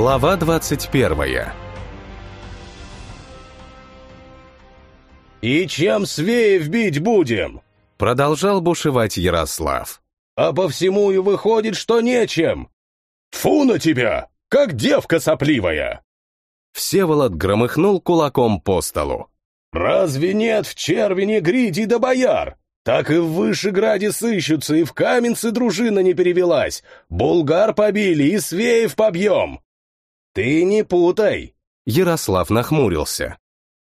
Глава 21 «И чем свеев бить будем?» Продолжал бушевать Ярослав. «А по всему и выходит, что нечем!» «Фу на тебя! Как девка сопливая!» Всеволод громыхнул кулаком по столу. «Разве нет в Червине гриди да бояр? Так и в Вышеграде сыщутся, и в Каменце дружина не перевелась. Булгар побили, и свеев побьем!» «Ты не путай!» Ярослав нахмурился.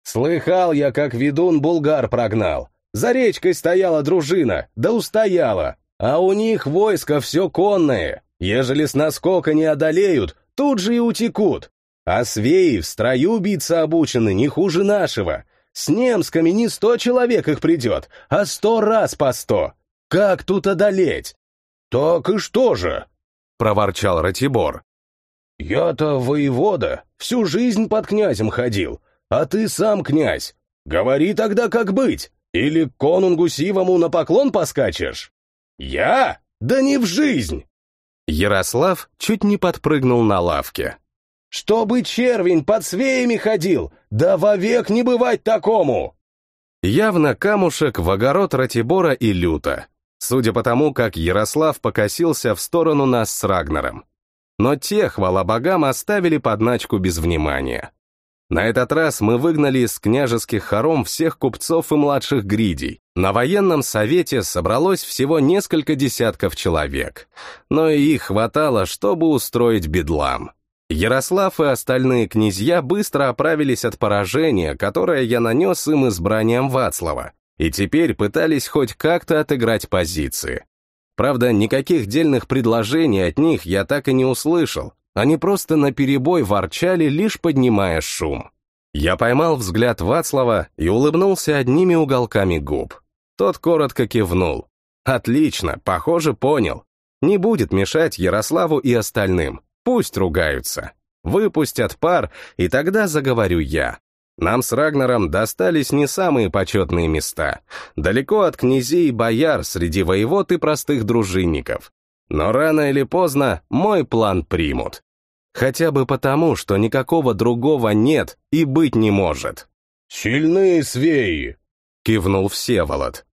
«Слыхал я, как ведун булгар прогнал. За речкой стояла дружина, да устояла. А у них войско все конное. Ежели с наскока не одолеют, тут же и утекут. А свеи в строю биться обучены не хуже нашего. С немскими не сто человек их придет, а сто раз по сто. Как тут одолеть?» «Так и что же?» — проворчал Ратибор. «Я-то воевода, всю жизнь под князем ходил, а ты сам князь. Говори тогда, как быть, или к конунгу Сивому на поклон поскачешь?» «Я? Да не в жизнь!» Ярослав чуть не подпрыгнул на лавке. «Чтобы червень под свеями ходил, да вовек не бывать такому!» Явно камушек в огород Ратибора и Люта, судя по тому, как Ярослав покосился в сторону нас с Рагнером но те, хвала богам, оставили подначку без внимания. На этот раз мы выгнали из княжеских хором всех купцов и младших гридей. На военном совете собралось всего несколько десятков человек, но и их хватало, чтобы устроить бедлам. Ярослав и остальные князья быстро оправились от поражения, которое я нанес им избранием Вацлава, и теперь пытались хоть как-то отыграть позиции. Правда, никаких дельных предложений от них я так и не услышал. Они просто наперебой ворчали, лишь поднимая шум. Я поймал взгляд Вацлава и улыбнулся одними уголками губ. Тот коротко кивнул. «Отлично, похоже, понял. Не будет мешать Ярославу и остальным. Пусть ругаются. Выпустят пар, и тогда заговорю я. Нам с Рагнаром достались не самые почетные места, далеко от князей и бояр среди воевод и простых дружинников. Но рано или поздно мой план примут. Хотя бы потому, что никакого другого нет и быть не может. «Сильные свеи!» — кивнул Всеволод.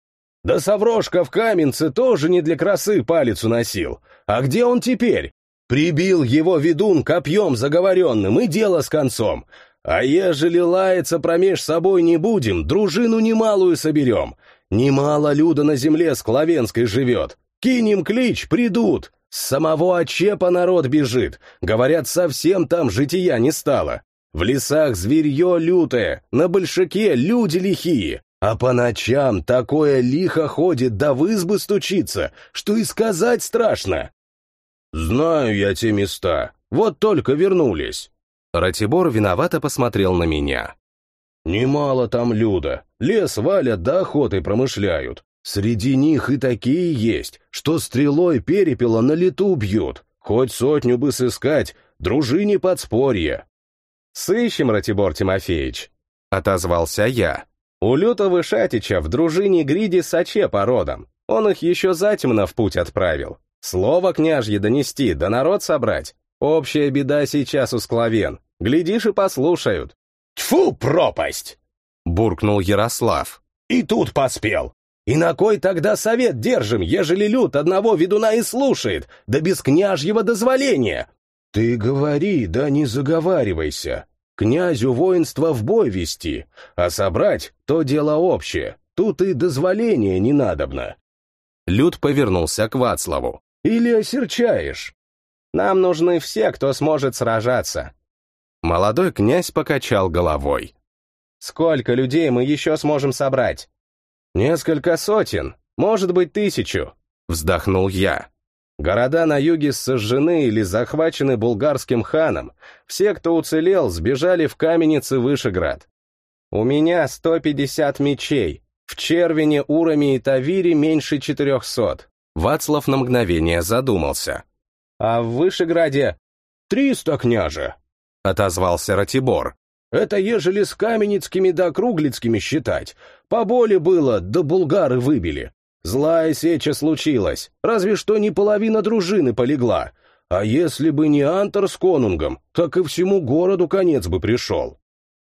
«Да Саврошка в Каменце тоже не для красы палец уносил. А где он теперь? Прибил его ведун копьем заговоренным, и дело с концом. А ежели лаяться промеж собой не будем, дружину немалую соберем. Немало люда на земле склавенской живет. Кинем клич, придут. С самого Очепа народ бежит. Говорят, совсем там жития не стало. В лесах зверье лютое, на большаке люди лихие. А по ночам такое лихо ходит, да в избы стучится, что и сказать страшно. Знаю я те места, вот только вернулись. Ратибор виновато посмотрел на меня. «Немало там люда. Лес валят да охотой промышляют. Среди них и такие есть, что стрелой перепела на лету бьют. Хоть сотню бы сыскать, дружине подспорье». «Сыщем, Ратибор Тимофеевич», — отозвался я. «У лютого Шатича в дружине Гриди Саче породом. Он их еще затемно в путь отправил. Слово княжье донести, да народ собрать. Общая беда сейчас у склавен. Глядишь и послушают. Тьфу, пропасть! Буркнул Ярослав. И тут поспел. И на кой тогда совет держим, ежели люд одного ведуна и слушает, да без княжьего дозволения? Ты говори, да не заговаривайся. Князю воинство в бой вести, а собрать — то дело общее. Тут и дозволения не надобно. Люд повернулся к Вацлаву. Или осерчаешь? Нам нужны все, кто сможет сражаться». Молодой князь покачал головой. «Сколько людей мы еще сможем собрать?» «Несколько сотен, может быть, тысячу», — вздохнул я. Города на юге сожжены или захвачены булгарским ханом. Все, кто уцелел, сбежали в Каменец и Вышеград. У меня 150 мечей. В Червине, Уроме и Тавире меньше 400. Вацлав на мгновение задумался а в Вышеграде триста княже, — отозвался Ратибор. Это ежели с Каменецкими да Круглицкими считать. Поболе было, да булгары выбили. Злая сеча случилась, разве что не половина дружины полегла. А если бы не Антер с конунгом, так и всему городу конец бы пришел.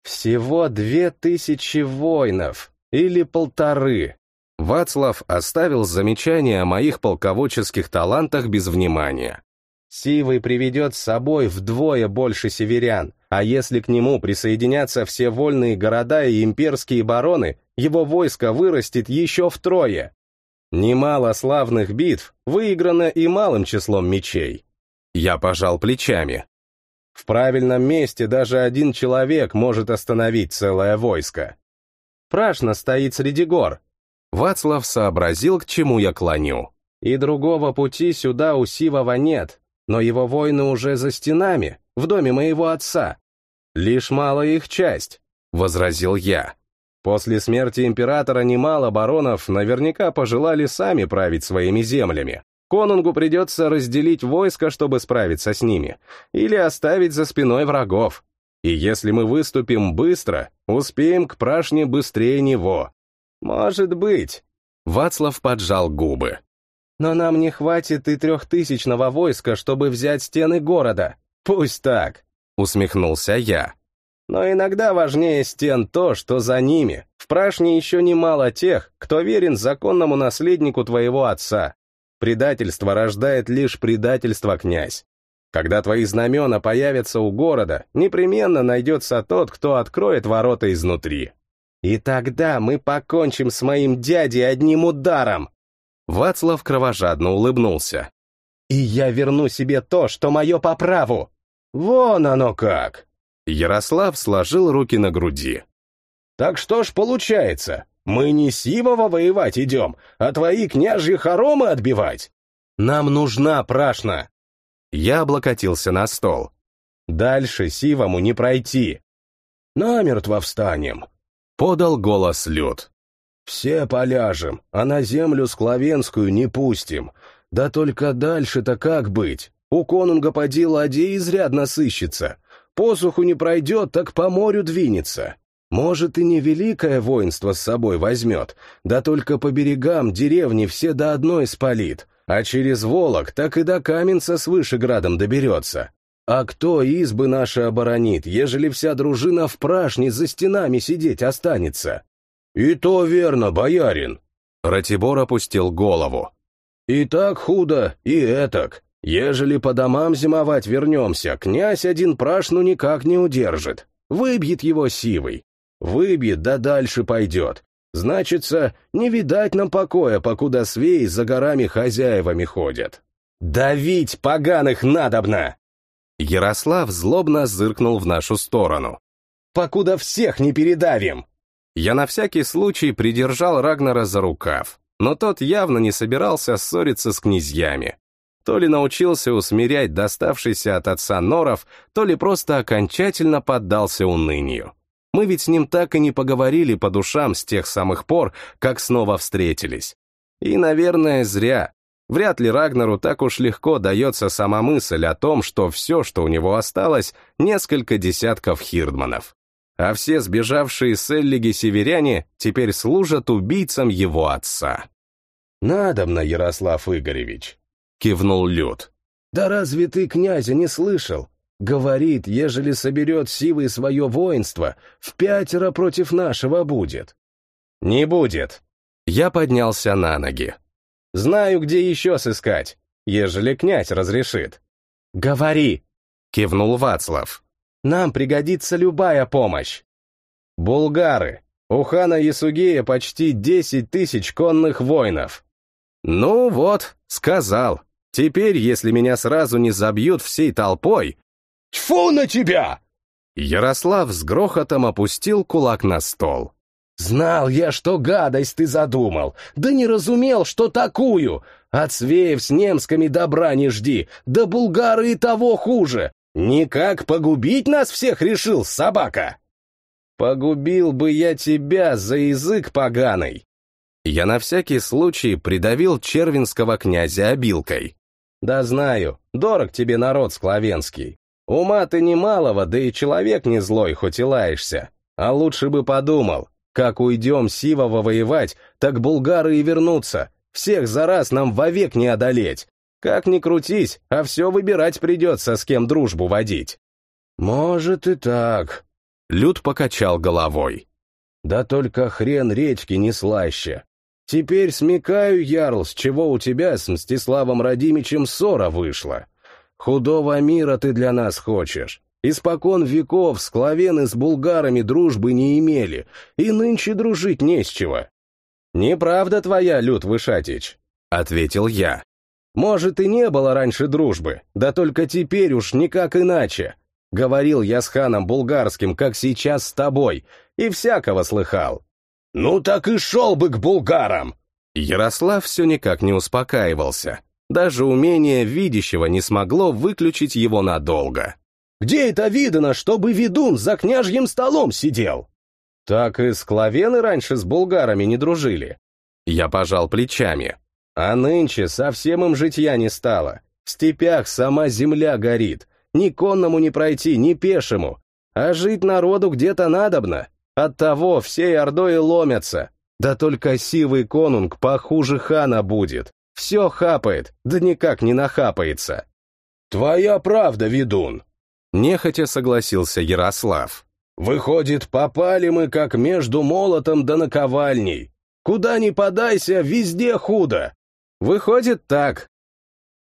Всего две тысячи воинов, или полторы. Вацлав оставил замечание о моих полководческих талантах без внимания. Сивый приведет с собой вдвое больше северян, а если к нему присоединятся все вольные города и имперские бароны, его войско вырастет еще втрое. Немало славных битв выиграно и малым числом мечей. Я пожал плечами. В правильном месте даже один человек может остановить целое войско. Прашно стоит среди гор. Вацлав сообразил, к чему я клоню. И другого пути сюда у Сивова нет, но его воины уже за стенами, в доме моего отца. Лишь малая их часть, — возразил я. После смерти императора немало баронов наверняка пожелали сами править своими землями. Конунгу придется разделить войско, чтобы справиться с ними, или оставить за спиной врагов. И если мы выступим быстро, успеем к прашне быстрее него. Может быть. Вацлав поджал губы. Но нам не хватит и трехтысячного войска, чтобы взять стены города. Пусть так, усмехнулся я. Но иногда важнее стен то, что за ними. В Прашне еще немало тех, кто верен законному наследнику твоего отца. Предательство рождает лишь предательство, князь. Когда твои знамена появятся у города, непременно найдется тот, кто откроет ворота изнутри. И тогда мы покончим с моим дядей одним ударом. Вацлав кровожадно улыбнулся. «И я верну себе то, что мое по праву!» «Вон оно как!» Ярослав сложил руки на груди. «Так что ж получается? Мы не Сивова воевать идем, а твои княжьи хоромы отбивать? Нам нужна прашна!» Я облокотился на стол. «Дальше Сивому не пройти!» «Намертво встанем!» — подал голос Люд. Все поляжем, а на землю скловенскую не пустим. Да только дальше-то как быть? У конунга поди ладей изрядно сыщется. Посуху не пройдет, так по морю двинется. Может, и не великое воинство с собой возьмет, да только по берегам деревни все до одной спалит, а через Волок так и до Каменца с Вышеградом доберется. А кто избы наши оборонит, ежели вся дружина в прашне за стенами сидеть останется? «И то верно, боярин!» Ратибор опустил голову. «И так худо, и этак. Ежели по домам зимовать вернемся, князь один прашну никак не удержит. Выбьет его сивой. Выбьет, да дальше пойдет. Значится, не видать нам покоя, покуда свеи за горами хозяевами ходят. Давить поганых надобно!» Ярослав злобно зыркнул в нашу сторону. «Покуда всех не передавим!» Я на всякий случай придержал Рагнара за рукав, но тот явно не собирался ссориться с князьями. То ли научился усмирять доставшийся от отца норов, то ли просто окончательно поддался унынию. Мы ведь с ним так и не поговорили по душам с тех самых пор, как снова встретились. И, наверное, зря. Вряд ли Рагнару так уж легко дается сама мысль о том, что все, что у него осталось, несколько десятков хирдманов а все сбежавшие с Эллиги северяне теперь служат убийцам его отца. «Надобно, Ярослав Игоревич», — кивнул Люд. «Да разве ты князя не слышал? Говорит, ежели соберет силы свое воинство, в пятеро против нашего будет». «Не будет». Я поднялся на ноги. «Знаю, где еще сыскать, ежели князь разрешит». «Говори», — кивнул Вацлав. Нам пригодится любая помощь. Булгары. У хана Ясугея почти десять тысяч конных воинов. Ну вот, сказал. Теперь, если меня сразу не забьют всей толпой... Тьфу на тебя! Ярослав с грохотом опустил кулак на стол. «Знал я, что гадость ты задумал, да не разумел, что такую. От свеев с немскими добра не жди, да булгары и того хуже. Никак погубить нас всех решил, собака? Погубил бы я тебя за язык поганый. Я на всякий случай придавил червинского князя обилкой. Да знаю, дорог тебе народ скловенский. Ума ты немалого, да и человек не злой, хоть и лаешься. А лучше бы подумал, как уйдем Сивова воевать, так булгары и вернутся. Всех за раз нам вовек не одолеть. Как ни крутись, а все выбирать придется, с кем дружбу водить. Может и так. Люд покачал головой. Да только хрен редьки не слаще. Теперь смекаю, Ярл, с чего у тебя с Мстиславом Радимичем ссора вышла. Худого мира ты для нас хочешь. Испокон веков склавены с булгарами дружбы не имели, и нынче дружить не с чего. «Неправда твоя, Люд Вышатич», — ответил я. «Может, и не было раньше дружбы, да только теперь уж никак иначе. Говорил я с ханом булгарским, как сейчас с тобой, и всякого слыхал. «Ну так и шел бы к булгарам!» Ярослав все никак не успокаивался. Даже умение видящего не смогло выключить его надолго. «Где это видано, чтобы ведун за княжьим столом сидел?» Так и склавены раньше с булгарами не дружили. Я пожал плечами. А нынче совсем им житья не стало. В степях сама земля горит. Ни конному не пройти, ни пешему. А жить народу где-то надобно. Оттого всей ордой ломятся. Да только сивый конунг похуже хана будет. Все хапает, да никак не нахапается. Твоя правда, ведун. Нехотя согласился Ярослав. Выходит, попали мы как между молотом да наковальней. Куда ни подайся, везде худо. Выходит так.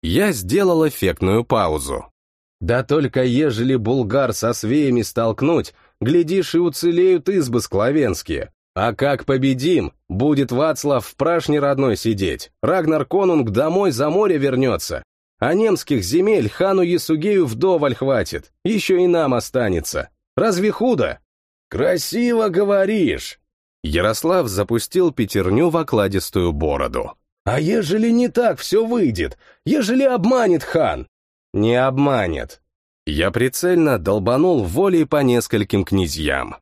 Я сделал эффектную паузу. Да только ежели булгар со свеями столкнуть, глядишь, и уцелеют избы склавенские. А как победим, будет Вацлав в прашне родной сидеть, Рагнар Конунг домой за море вернется, а немских земель хану Ясугею вдоволь хватит, еще и нам останется. Разве худо? Красиво говоришь. Ярослав запустил пятерню в окладистую бороду. А ежели не так все выйдет? Ежели обманет хан? Не обманет. Я прицельно долбанул волей по нескольким князьям.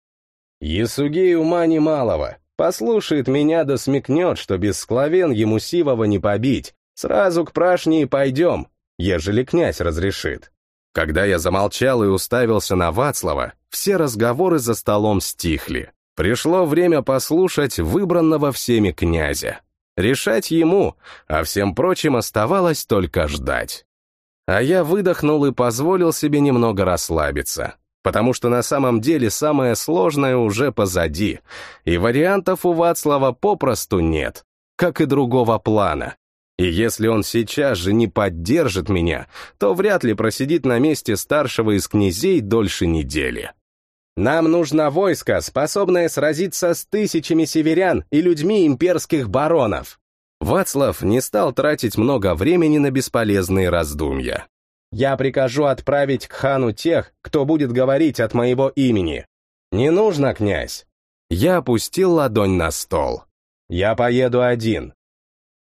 Ясугей ума немалого. Послушает меня да смекнет, что без скловен ему сивого не побить. Сразу к прашне и пойдем, ежели князь разрешит. Когда я замолчал и уставился на Вацлава, все разговоры за столом стихли. Пришло время послушать выбранного всеми князя. Решать ему, а всем прочим оставалось только ждать. А я выдохнул и позволил себе немного расслабиться, потому что на самом деле самое сложное уже позади, и вариантов у Вацлава попросту нет, как и другого плана. И если он сейчас же не поддержит меня, то вряд ли просидит на месте старшего из князей дольше недели. Нам нужно войско, способное сразиться с тысячами северян и людьми имперских баронов. Вацлав не стал тратить много времени на бесполезные раздумья. «Я прикажу отправить к хану тех, кто будет говорить от моего имени. Не нужно, князь!» Я опустил ладонь на стол. «Я поеду один.